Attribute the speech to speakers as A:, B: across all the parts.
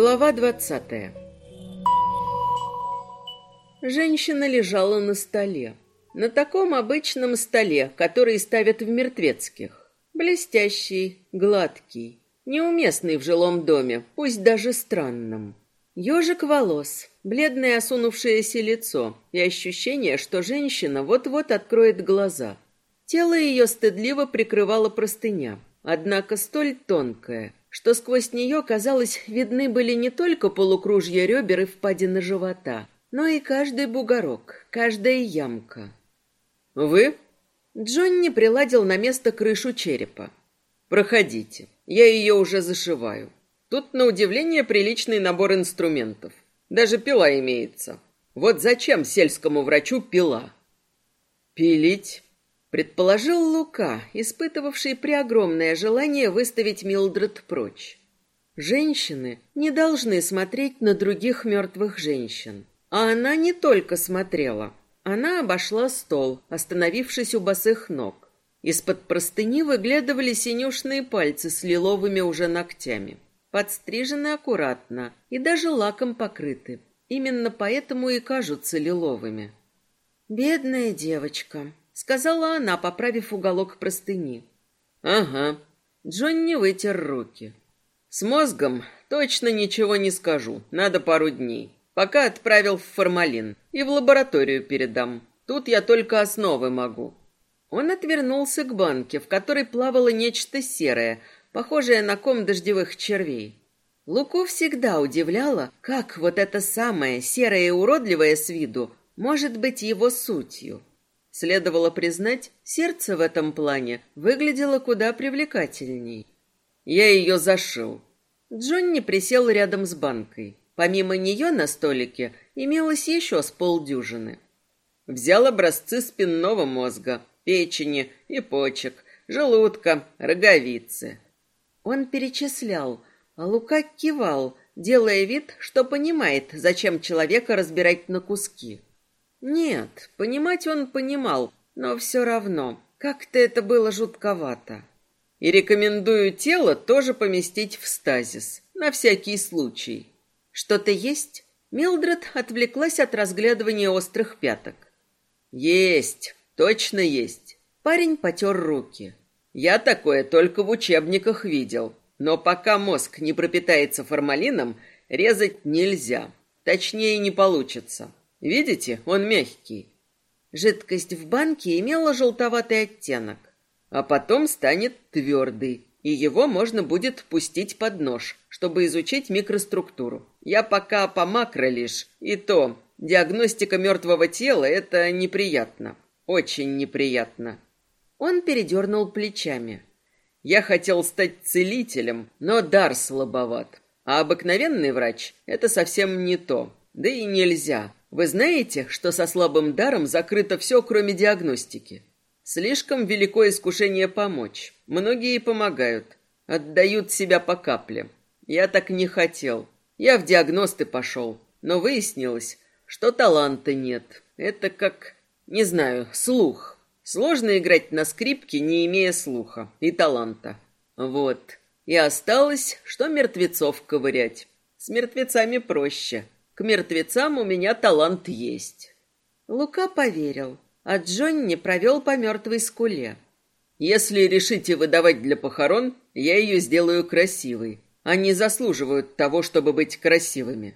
A: Глава двадцатая Женщина лежала на столе. На таком обычном столе, который ставят в мертвецких. Блестящий, гладкий, неуместный в жилом доме, пусть даже странном. Ежик волос, бледное осунувшееся лицо и ощущение, что женщина вот-вот откроет глаза. Тело ее стыдливо прикрывала простыня, однако столь тонкая, что сквозь нее, казалось, видны были не только полукружья ребер и впадины живота, но и каждый бугорок, каждая ямка. «Вы?» Джонни приладил на место крышу черепа. «Проходите, я ее уже зашиваю. Тут, на удивление, приличный набор инструментов. Даже пила имеется. Вот зачем сельскому врачу пила?» «Пилить?» Предположил Лука, испытывавший преогромное желание выставить Милдред прочь. Женщины не должны смотреть на других мертвых женщин. А она не только смотрела. Она обошла стол, остановившись у босых ног. Из-под простыни выглядывали синюшные пальцы с лиловыми уже ногтями. Подстрижены аккуратно и даже лаком покрыты. Именно поэтому и кажутся лиловыми. «Бедная девочка», сказала она, поправив уголок простыни. Ага. Джонни вытер руки. С мозгом точно ничего не скажу. Надо пару дней. Пока отправил в формалин и в лабораторию передам. Тут я только основы могу. Он отвернулся к банке, в которой плавало нечто серое, похожее на ком дождевых червей. Луку всегда удивляло, как вот это самое серое и уродливое с виду может быть его сутью. Следовало признать, сердце в этом плане выглядело куда привлекательней. Я ее зашил. Джонни присел рядом с банкой. Помимо нее на столике имелось еще с полдюжины. Взял образцы спинного мозга, печени и почек, желудка, роговицы. Он перечислял, а Лука кивал, делая вид, что понимает, зачем человека разбирать на куски. Нет, понимать он понимал, но все равно, как-то это было жутковато. И рекомендую тело тоже поместить в стазис, на всякий случай. Что-то есть? Милдред отвлеклась от разглядывания острых пяток. Есть, точно есть. Парень потер руки. Я такое только в учебниках видел. Но пока мозг не пропитается формалином, резать нельзя. Точнее, не получится. Видите, он мягкий. Жидкость в банке имела желтоватый оттенок, а потом станет твердый, и его можно будет пустить под нож, чтобы изучить микроструктуру. Я пока по макро лишь, и то диагностика мертвого тела – это неприятно, очень неприятно. Он передернул плечами. Я хотел стать целителем, но дар слабоват, а обыкновенный врач – это совсем не то, да и нельзя – вы знаете, что со слабым даром закрыто все, кроме диагностики? Слишком велико искушение помочь. Многие помогают, отдают себя по капле. Я так не хотел. Я в диагносты пошел, но выяснилось, что таланта нет. Это как, не знаю, слух. Сложно играть на скрипке, не имея слуха и таланта. Вот. И осталось, что мертвецов ковырять. С мертвецами проще. К мертвецам у меня талант есть. Лука поверил, а Джонни провел по мертвой скуле. Если решите выдавать для похорон, я ее сделаю красивой. Они заслуживают того, чтобы быть красивыми.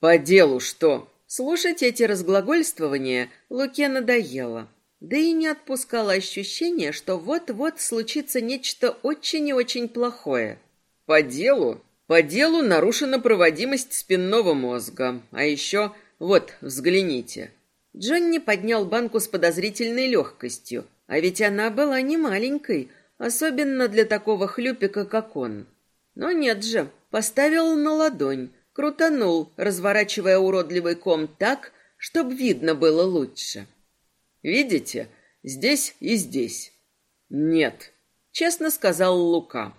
A: По делу что? Слушать эти разглагольствования Луке надоело. Да и не отпускало ощущение, что вот-вот случится нечто очень и очень плохое. По делу? По делу нарушена проводимость спинного мозга. А еще, вот, взгляните. Джонни поднял банку с подозрительной легкостью. А ведь она была не маленькой, особенно для такого хлюпика, как он. Но нет же, поставил на ладонь, крутанул, разворачивая уродливый ком так, чтобы видно было лучше. Видите, здесь и здесь. Нет, честно сказал Лука.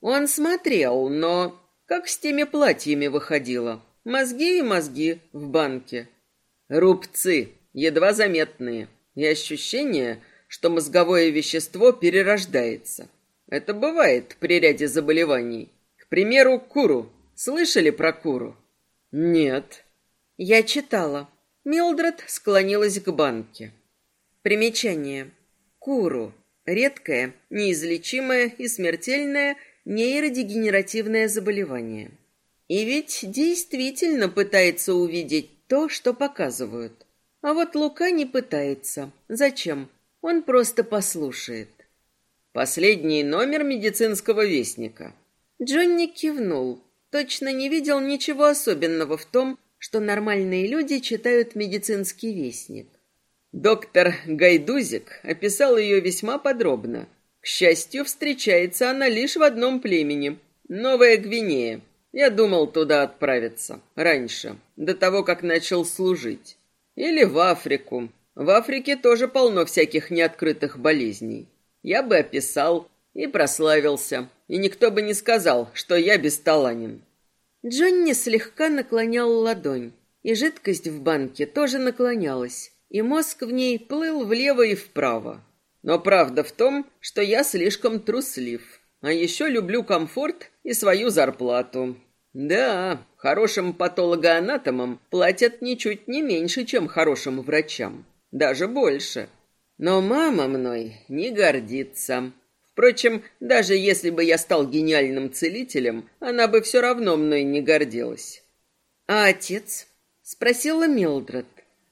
A: Он смотрел, но как с теми платьями выходила. Мозги и мозги в банке. Рубцы, едва заметные. И ощущение, что мозговое вещество перерождается. Это бывает при ряде заболеваний. К примеру, куру. Слышали про куру? Нет. Я читала. Милдред склонилась к банке. Примечание. Куру. Редкое, неизлечимое и смертельное нейродегенеративное заболевание. И ведь действительно пытается увидеть то, что показывают. А вот Лука не пытается. Зачем? Он просто послушает. Последний номер медицинского вестника. Джонни кивнул. Точно не видел ничего особенного в том, что нормальные люди читают медицинский вестник. Доктор Гайдузик описал ее весьма подробно. К счастью, встречается она лишь в одном племени – Новая Гвинея. Я думал туда отправиться. Раньше, до того, как начал служить. Или в Африку. В Африке тоже полно всяких неоткрытых болезней. Я бы описал и прославился, и никто бы не сказал, что я бесталанен. Джонни слегка наклонял ладонь, и жидкость в банке тоже наклонялась, и мозг в ней плыл влево и вправо. Но правда в том, что я слишком труслив, а еще люблю комфорт и свою зарплату. Да, хорошим патологоанатомам платят ничуть не меньше, чем хорошим врачам, даже больше. Но мама мной не гордится. Впрочем, даже если бы я стал гениальным целителем, она бы все равно мной не гордилась. А отец? спросила Милдред.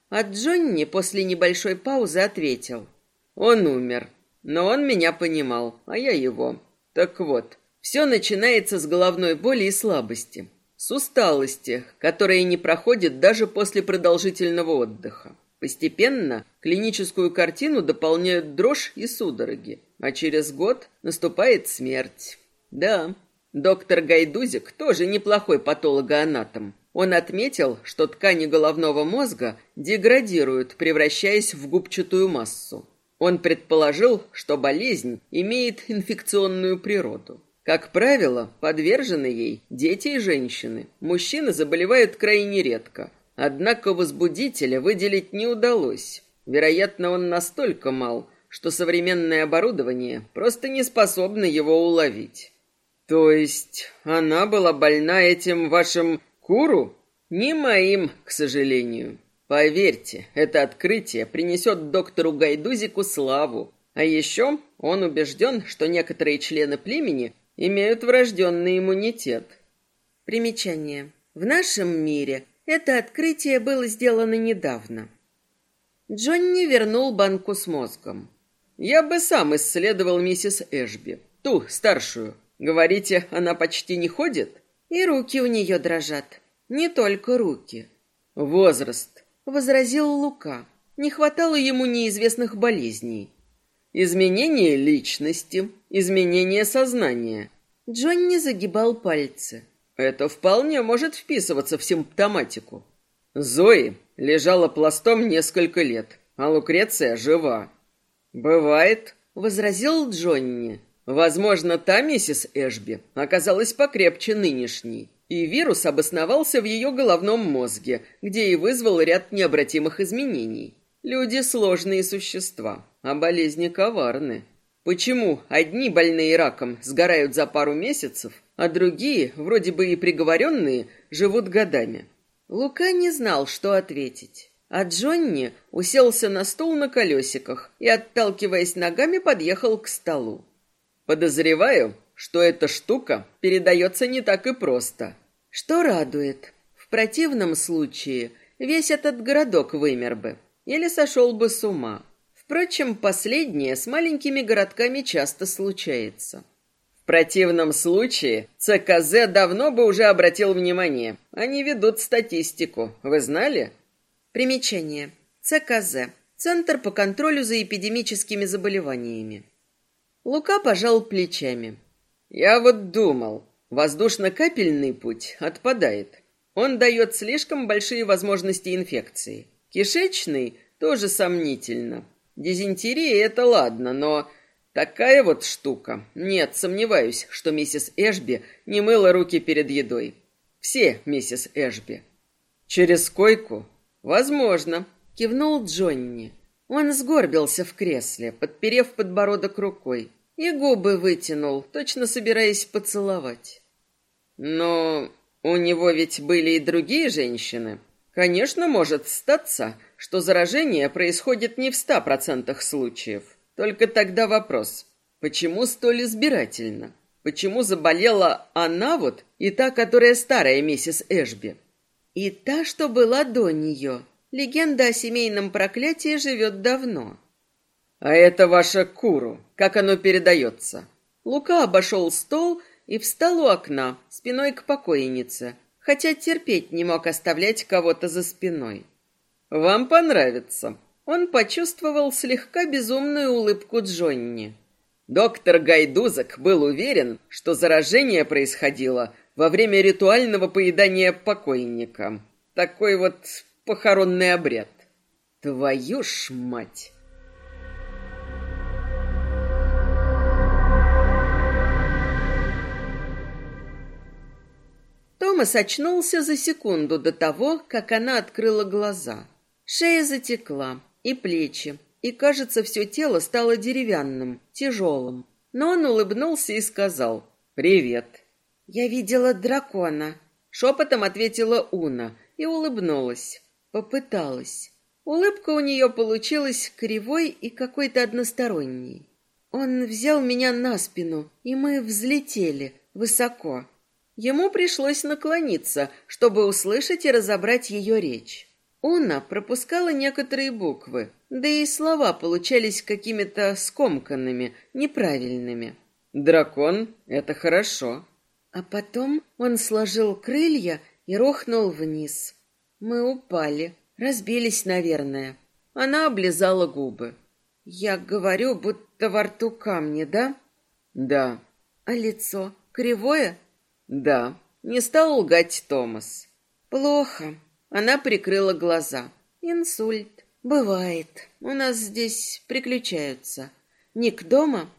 A: А Джонни после небольшой паузы ответил: "Он умер, но он меня понимал, а я его. Так вот, все начинается с головной боли и слабости, с усталости, которая не проходит даже после продолжительного отдыха. Постепенно клиническую картину дополняют дрожь и судороги, а через год наступает смерть. Да, доктор Гайдузик тоже неплохой патологоанатом. Он отметил, что ткани головного мозга деградируют, превращаясь в губчатую массу. Он предположил, что болезнь имеет инфекционную природу. Как правило, подвержены ей дети и женщины. Мужчины заболевают крайне редко – Однако возбудителя выделить не удалось. Вероятно, он настолько мал, что современное оборудование просто не способно его уловить. То есть она была больна этим вашим куру? Не моим, к сожалению. Поверьте, это открытие принесет доктору Гайдузику славу. А еще он убежден, что некоторые члены племени имеют врожденный иммунитет. Примечание. В нашем мире это открытие было сделано недавно. Джонни вернул банку с мозгом. Я бы сам исследовал миссис Эшби, ту старшую. Говорите, она почти не ходит? И руки у нее дрожат. Не только руки. Возраст, возразил Лука. Не хватало ему неизвестных болезней. Изменение личности, изменение сознания. Джонни загибал пальцы. Это вполне может вписываться в симптоматику. Зои лежала пластом несколько лет, а Лукреция жива. Бывает, возразил Джонни. Возможно, та миссис Эшби оказалась покрепче нынешней, и вирус обосновался в ее головном мозге, где и вызвал ряд необратимых изменений. Люди сложные существа, а болезни коварны. Почему одни больные раком сгорают за пару месяцев, а другие, вроде бы и приговоренные, живут годами. Лука не знал, что ответить. А Джонни уселся на стул на колесиках и, отталкиваясь ногами, подъехал к столу. Подозреваю, что эта штука передается не так и просто. Что радует. В противном случае весь этот городок вымер бы или сошел бы с ума. Впрочем, последнее с маленькими городками часто случается. В противном случае ЦКЗ давно бы уже обратил внимание. Они ведут статистику. Вы знали? Примечание. ЦКЗ. Центр по контролю за эпидемическими заболеваниями. Лука пожал плечами. Я вот думал, воздушно-капельный путь отпадает. Он дает слишком большие возможности инфекции. Кишечный тоже сомнительно. Дизентерия это ладно, но Такая вот штука. Нет, сомневаюсь, что миссис Эшби не мыла руки перед едой. Все миссис Эшби. Через койку? Возможно, кивнул Джонни. Он сгорбился в кресле, подперев подбородок рукой, и губы вытянул, точно собираясь поцеловать. Но У него ведь были и другие женщины. Конечно, может статься, что заражение происходит не в ста процентах случаев. Только тогда вопрос, почему столь избирательно? Почему заболела она вот и та, которая старая миссис Эшби?
B: И та, что была до нее. Легенда о семейном проклятии живет давно.
A: А это ваша куру. Как оно передается? Лука обошел стол и встал у окна, спиной к покойнице, хотя терпеть не мог оставлять кого-то за спиной. «Вам понравится». Он почувствовал слегка безумную улыбку Джонни. Доктор Гайдузок был уверен, что заражение происходило во время ритуального поедания покойника. Такой вот похоронный обряд. Твою ж мать!
B: Томас очнулся за секунду до того, как она открыла глаза. Шея затекла, и плечи, и, кажется, все тело стало деревянным, тяжелым. Но он улыбнулся и сказал «Привет». «Я видела дракона», — шепотом ответила Уна и улыбнулась. Попыталась. Улыбка у нее получилась кривой и какой-то односторонней. Он взял меня на спину, и мы взлетели высоко. Ему пришлось наклониться, чтобы услышать и разобрать ее речь. Уна пропускала некоторые буквы, да и слова получались какими-то скомканными, неправильными.
A: «Дракон — это хорошо».
B: А потом он сложил крылья и рухнул вниз. Мы упали, разбились, наверное. Она облизала губы. «Я говорю, будто во рту камни, да?»
A: «Да».
B: «А лицо кривое?»
A: Да, не стал лгать Томас.
B: Плохо. Она прикрыла глаза. Инсульт. Бывает. У нас здесь приключаются. Ник дома?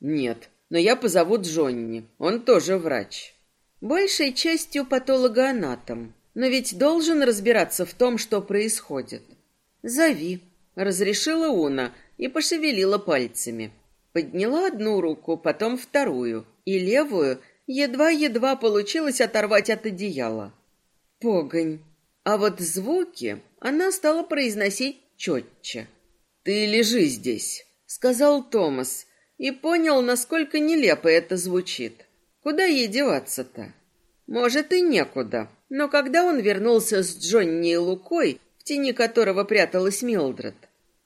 A: Нет, но я позову Джонни. Он тоже врач.
B: Большей частью патологоанатом. Но ведь должен разбираться в том, что происходит. Зови, разрешила Уна и пошевелила пальцами. Подняла одну руку, потом вторую, и левую едва-едва получилось оторвать от одеяла. Погонь. А вот звуки она стала произносить четче.
A: «Ты лежи здесь», —
B: сказал Томас, и понял, насколько нелепо это звучит. Куда ей деваться-то? Может, и некуда. Но когда он вернулся с Джонни и Лукой, в тени которого пряталась Милдред,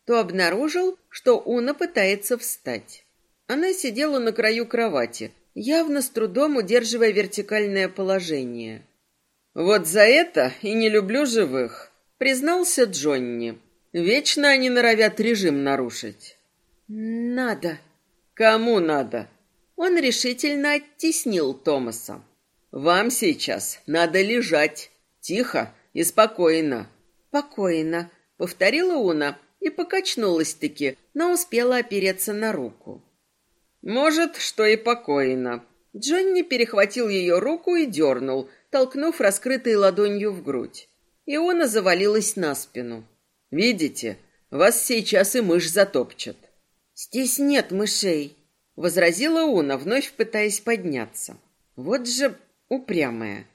B: то обнаружил, что Уна пытается встать. Она сидела на краю кровати, явно с трудом удерживая вертикальное положение.
A: «Вот за это и не люблю живых», — признался Джонни. «Вечно они норовят режим нарушить».
B: «Надо».
A: «Кому надо?»
B: Он решительно оттеснил Томаса.
A: «Вам сейчас надо лежать. Тихо и спокойно».
B: «Покойно», — повторила Уна и покачнулась-таки, но успела опереться на руку.
A: Может, что и покойно.
B: Джонни перехватил ее руку и дернул, толкнув раскрытой ладонью в грудь. Иона завалилась на спину.
A: «Видите, вас сейчас и мышь затопчет».
B: «Здесь нет мышей», — возразила Уна, вновь пытаясь подняться. «Вот же упрямая».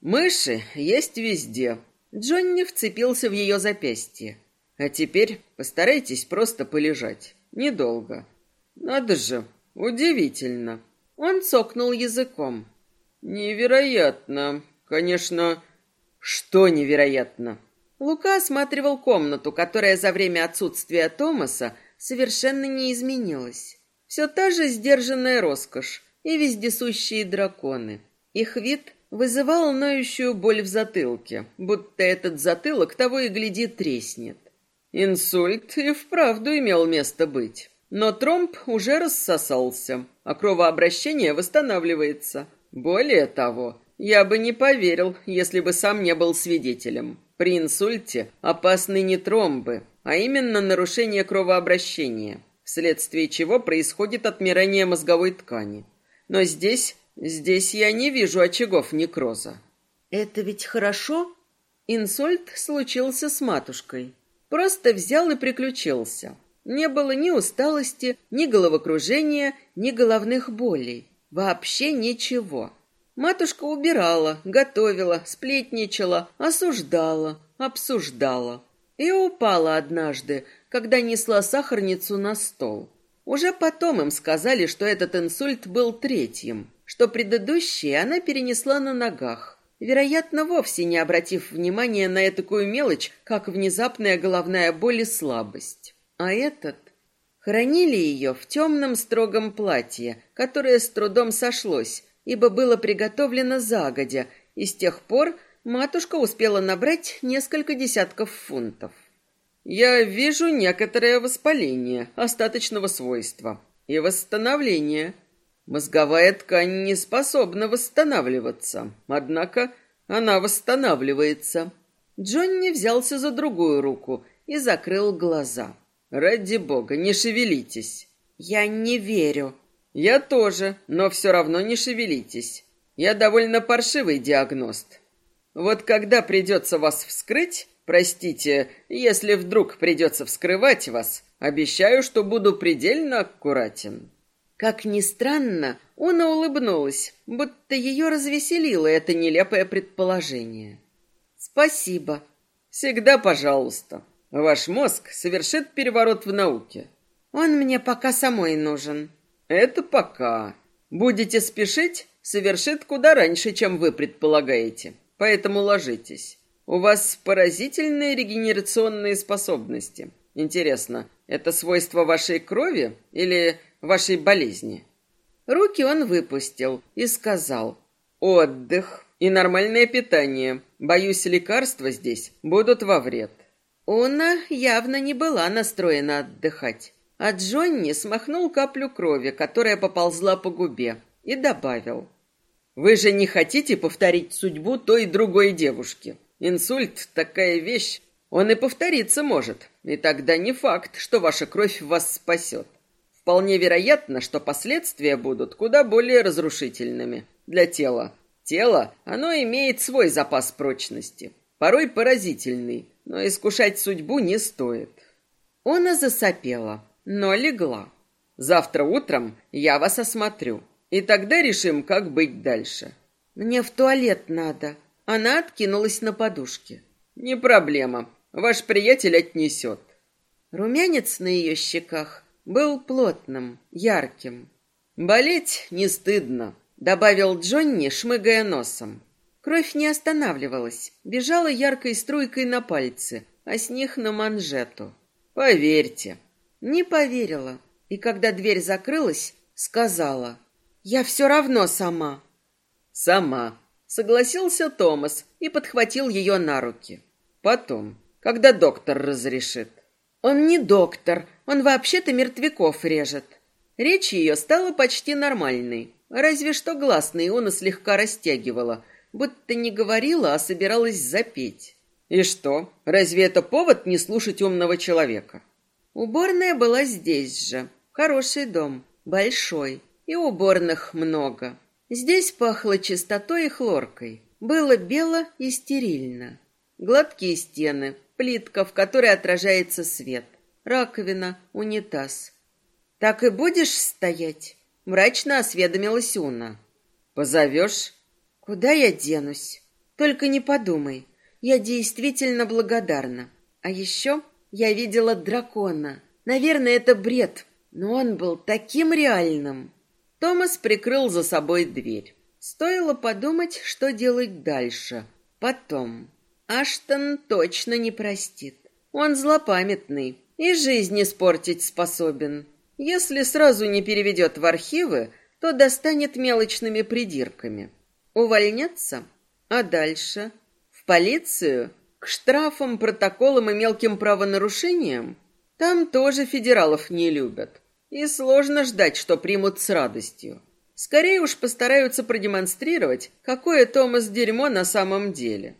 A: «Мыши есть везде».
B: Джонни вцепился в ее запястье.
A: «А теперь постарайтесь просто полежать. Недолго». «Надо же, Удивительно.
B: Он цокнул языком.
A: Невероятно. Конечно, что невероятно?
B: Лука осматривал комнату, которая за время отсутствия Томаса совершенно не изменилась. Все та же сдержанная роскошь и вездесущие драконы. Их вид вызывал ноющую боль в затылке, будто этот затылок того и гляди треснет.
A: Инсульт и вправду имел место быть. Но тромб уже рассосался, а кровообращение восстанавливается. Более того, я бы не поверил, если бы сам не был свидетелем. При инсульте опасны не тромбы, а именно нарушение кровообращения, вследствие чего происходит отмирание мозговой ткани. Но здесь, здесь я не вижу очагов некроза.
B: Это ведь хорошо? Инсульт случился с матушкой. Просто взял и приключился. Не было ни усталости, ни головокружения, ни головных болей. Вообще ничего.
A: Матушка убирала, готовила, сплетничала, осуждала, обсуждала. И упала однажды, когда несла сахарницу на стол. Уже потом им сказали, что этот инсульт был третьим, что предыдущий она перенесла на ногах, вероятно, вовсе не обратив внимания на такую мелочь, как внезапная головная боль и слабость. А этот... Хранили ее в темном строгом платье, которое с трудом сошлось, ибо было приготовлено загодя, и с тех пор матушка успела набрать несколько десятков фунтов. Я вижу некоторое воспаление остаточного свойства и восстановление. Мозговая ткань не способна восстанавливаться, однако она восстанавливается. Джонни взялся за другую руку и закрыл глаза. Ради бога, не шевелитесь. Я не верю, я тоже, но все равно не шевелитесь. Я довольно паршивый диагност. Вот когда придется вас вскрыть, простите, если вдруг придется вскрывать вас, обещаю, что буду предельно аккуратен. Как ни странно, Уна улыбнулась, будто ее развеселило это нелепое предположение. Спасибо. Всегда пожалуйста. Ваш мозг совершит переворот в науке. Он мне пока самой нужен. Это пока. Будете спешить, совершит куда раньше, чем вы предполагаете. Поэтому ложитесь. У вас поразительные регенерационные способности. Интересно, это свойство вашей крови или вашей болезни? Руки он выпустил и сказал: "Отдых и нормальное питание. Боюсь, лекарства здесь будут во вред". Она явно не была настроена отдыхать. А Джонни смахнул каплю крови, которая поползла по губе, и добавил. «Вы же не хотите повторить судьбу той и другой девушки? Инсульт — такая вещь, он и повториться может, и тогда не факт, что ваша кровь вас спасет. Вполне вероятно, что последствия будут куда более разрушительными для тела. Тело, оно имеет свой запас прочности, порой поразительный, но искушать судьбу не стоит». Она засопела но легла. Завтра утром я вас осмотрю, и тогда решим, как быть дальше. Мне в туалет надо. Она откинулась на подушке. Не проблема. Ваш приятель отнесет. Румянец на ее щеках был плотным, ярким. Болеть не стыдно, добавил Джонни, шмыгая носом. Кровь не останавливалась, бежала яркой струйкой на пальцы, а с них на манжету. Поверьте, не поверила, и когда дверь закрылась, сказала, «Я все равно сама». «Сама», — согласился Томас и подхватил ее на руки. «Потом, когда доктор разрешит». «Он не доктор, он вообще-то мертвяков режет». Речь ее стала почти нормальной, разве что гласные он слегка растягивала, будто не говорила, а собиралась запеть. И что, разве это повод не слушать умного человека? Уборная была здесь же. Хороший дом, большой, и уборных много. Здесь пахло чистотой и хлоркой. Было бело и стерильно. Гладкие стены, плитка, в которой отражается свет, раковина, унитаз. «Так и будешь стоять?» — мрачно осведомилась Уна. «Позовешь?» «Куда я денусь? Только не подумай. Я действительно благодарна. А еще я видела дракона. Наверное, это бред, но он был таким реальным. Томас прикрыл за собой дверь. Стоило подумать, что делать дальше. Потом. Аштон точно не простит. Он злопамятный и жизнь испортить способен. Если сразу не переведет в архивы, то достанет мелочными придирками. Увольняться? А дальше? В полицию? К штрафам, протоколам и мелким правонарушениям? Там тоже федералов не любят. И сложно ждать, что примут с радостью. Скорее уж постараются продемонстрировать, какое Томас дерьмо на самом деле.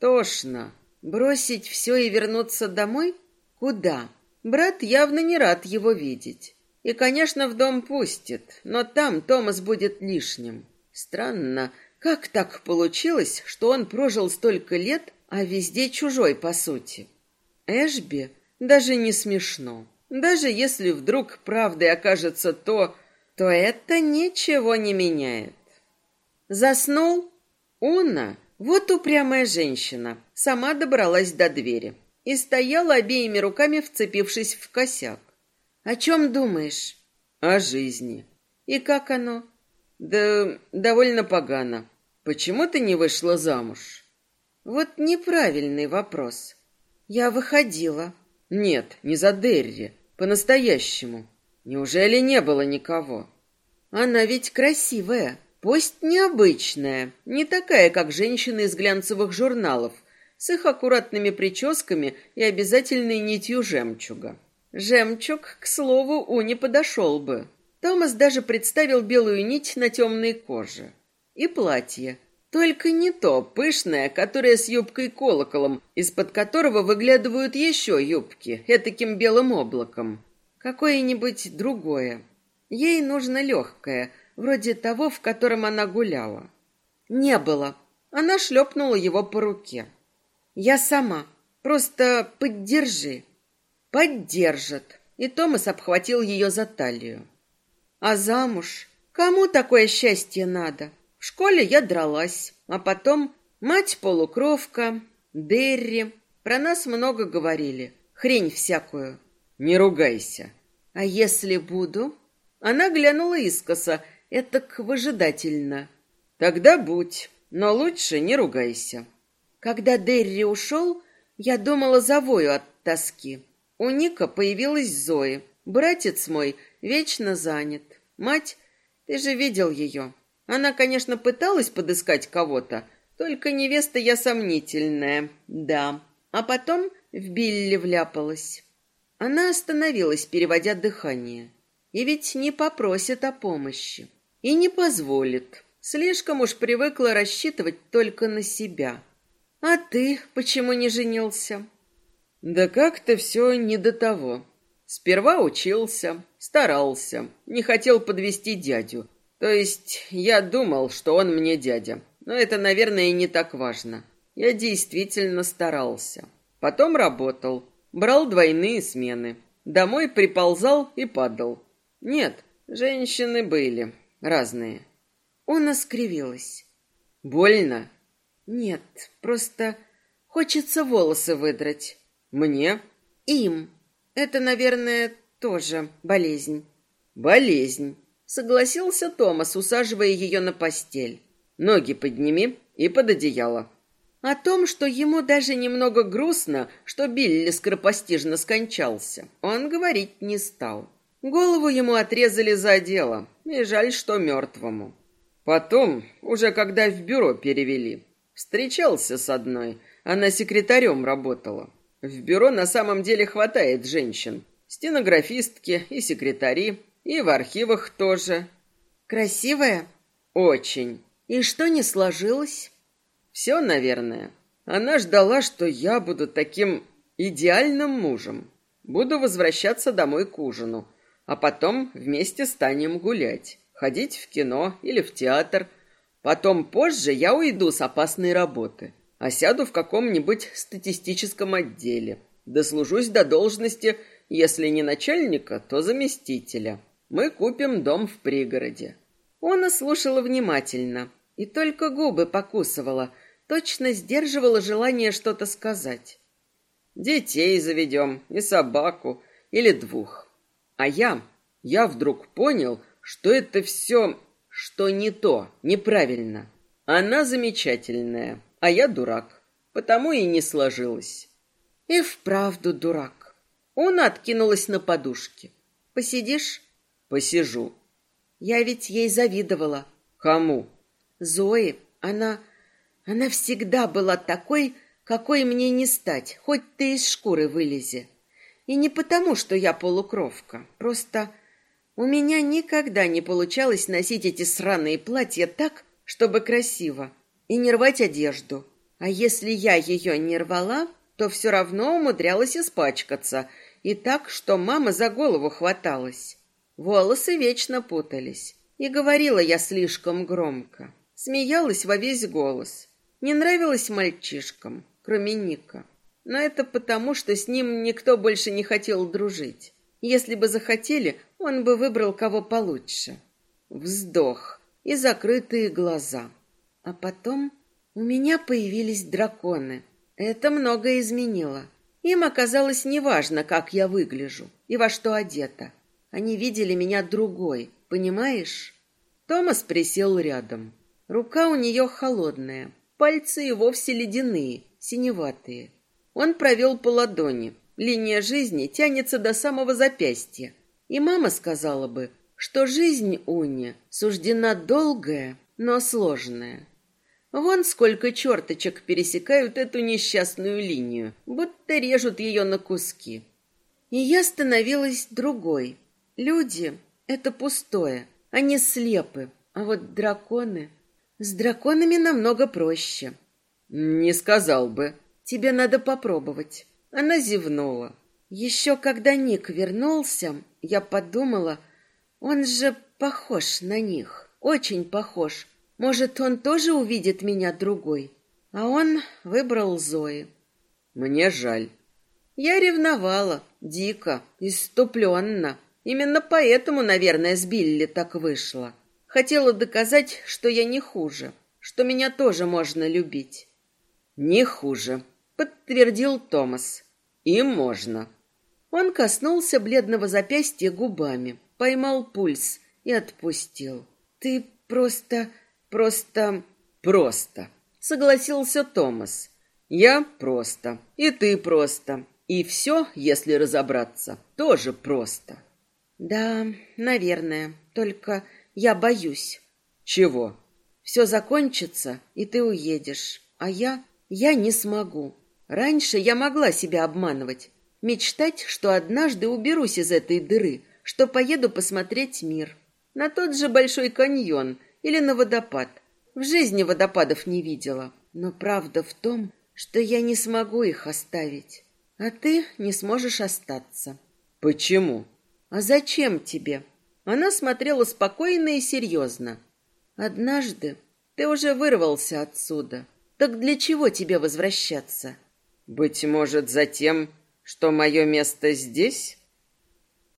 A: Тошно. Бросить все и вернуться домой? Куда? Брат явно не рад его видеть. И, конечно, в дом пустит, но там Томас будет лишним. Странно, как так получилось, что он прожил столько лет, а везде чужой, по сути. Эшби даже не смешно. Даже если вдруг правдой окажется то, то это ничего не меняет.
B: Заснул? Уна, вот упрямая женщина, сама добралась до двери и стояла обеими руками, вцепившись в косяк. О чем думаешь?
A: О жизни.
B: И как оно?
A: Да довольно погано. Почему ты не вышла замуж?
B: Вот неправильный вопрос. Я выходила.
A: Нет, не за Дерри, по-настоящему. Неужели не было никого?
B: Она ведь красивая, пусть необычная, не такая, как женщины из глянцевых журналов, с их аккуратными прическами и обязательной нитью жемчуга. Жемчуг, к слову, у не подошел бы. Томас даже представил белую нить на темной коже. И платье. Только не то пышное, которое с юбкой-колоколом, из-под которого выглядывают еще юбки, этаким белым облаком. Какое-нибудь другое. Ей нужно легкое, вроде того, в котором она гуляла. Не было. Она шлепнула его по руке. Я сама. Просто поддержи. Поддержит. И Томас обхватил ее за талию. А замуж? Кому такое счастье надо? В школе я дралась, а потом мать-полукровка, Дерри. Про нас много говорили, хрень всякую.
A: Не ругайся.
B: А если буду? Она глянула искоса, этак выжидательно.
A: Тогда будь, но лучше не ругайся.
B: Когда Дерри ушел, я думала завою от тоски. У Ника появилась Зои. Братец мой вечно занят. Мать, ты же видел ее. Она, конечно, пыталась подыскать кого-то, только невеста я сомнительная, да. А потом в Билли вляпалась. Она остановилась, переводя дыхание. И ведь не попросит о помощи. И не позволит. Слишком уж привыкла рассчитывать только на себя. А ты почему не женился?
A: Да как-то все не до того. Сперва учился, старался, не хотел подвести дядю. То есть я думал, что он мне дядя. Но это, наверное, не так важно. Я действительно старался. Потом работал, брал двойные смены. Домой приползал и падал. Нет, женщины были разные.
B: Он оскривилась.
A: Больно?
B: Нет, просто хочется волосы выдрать.
A: Мне?
B: Им. Это, наверное, тоже болезнь.
A: Болезнь,
B: согласился Томас, усаживая ее на постель.
A: Ноги подними и под одеяло.
B: О том, что ему даже немного грустно, что Билли скоропостижно скончался, он говорить не стал. Голову ему отрезали за дело, и жаль, что мертвому.
A: Потом, уже когда в бюро перевели, встречался с одной, она секретарем работала. В бюро на самом деле хватает женщин. Стенографистки и секретари, и в архивах тоже.
B: Красивая?
A: Очень.
B: И что не сложилось?
A: Все, наверное. Она ждала, что я буду таким идеальным мужем. Буду возвращаться домой к ужину, а потом вместе станем гулять, ходить в кино или в театр. Потом позже я уйду с опасной работы а сяду в каком-нибудь статистическом отделе. Дослужусь до должности, если не начальника, то заместителя. Мы купим дом в пригороде.
B: Она слушала внимательно и только губы покусывала, точно сдерживала желание что-то сказать.
A: Детей заведем, и собаку, или двух. А я, я вдруг понял, что это все, что не то, неправильно. Она замечательная, а я дурак, потому и не сложилось.
B: И вправду дурак. Он откинулась на подушке. Посидишь?
A: Посижу.
B: Я ведь ей завидовала.
A: Кому?
B: Зои. Она... Она всегда была такой, какой мне не стать, хоть ты из шкуры вылези. И не потому, что я полукровка. Просто у меня никогда не получалось носить эти сраные платья так, чтобы красиво и не рвать одежду. А если я ее не рвала, то все равно умудрялась испачкаться, и так, что мама за голову хваталась. Волосы вечно путались, и говорила я слишком громко. Смеялась во весь голос. Не нравилось мальчишкам, кроме Ника. Но это потому, что с ним никто больше не хотел дружить. Если бы захотели, он бы выбрал кого получше. Вздох и закрытые глаза. А потом у меня появились драконы. Это многое изменило. Им оказалось неважно, как я выгляжу и во что одета. Они видели меня другой, понимаешь? Томас присел рядом. Рука у нее холодная, пальцы и вовсе ледяные, синеватые. Он провел по ладони. Линия жизни тянется до самого запястья. И мама сказала бы, что жизнь Уни суждена долгая, но сложная. Вон сколько черточек пересекают эту несчастную линию, будто режут ее на куски. И я становилась другой. Люди — это пустое, они слепы, а вот драконы... С драконами намного проще.
A: Не сказал бы.
B: Тебе надо попробовать. Она зевнула. Еще когда Ник вернулся, я подумала, он же похож на них, очень похож. Может, он тоже увидит меня другой? А он выбрал Зои.
A: Мне жаль.
B: Я ревновала, дико, иступленно. Именно поэтому, наверное, с Билли так вышло. Хотела доказать, что я не хуже, что меня тоже можно любить.
A: Не хуже, подтвердил Томас. И можно.
B: Он коснулся бледного запястья губами, поймал пульс и отпустил. Ты просто Просто...
A: Просто. Согласился Томас. Я просто. И ты просто. И все, если разобраться, тоже просто.
B: Да, наверное. Только я боюсь.
A: Чего?
B: Все закончится, и ты уедешь. А я... Я не смогу. Раньше я могла себя обманывать. Мечтать, что однажды уберусь из этой дыры, что поеду посмотреть мир. На тот же Большой каньон — или на водопад. В жизни водопадов не видела. Но правда в том, что я не смогу их оставить. А ты не сможешь остаться.
A: Почему?
B: А зачем тебе? Она смотрела спокойно и серьезно. Однажды ты уже вырвался отсюда. Так для чего тебе возвращаться?
A: Быть может, за тем, что мое место здесь?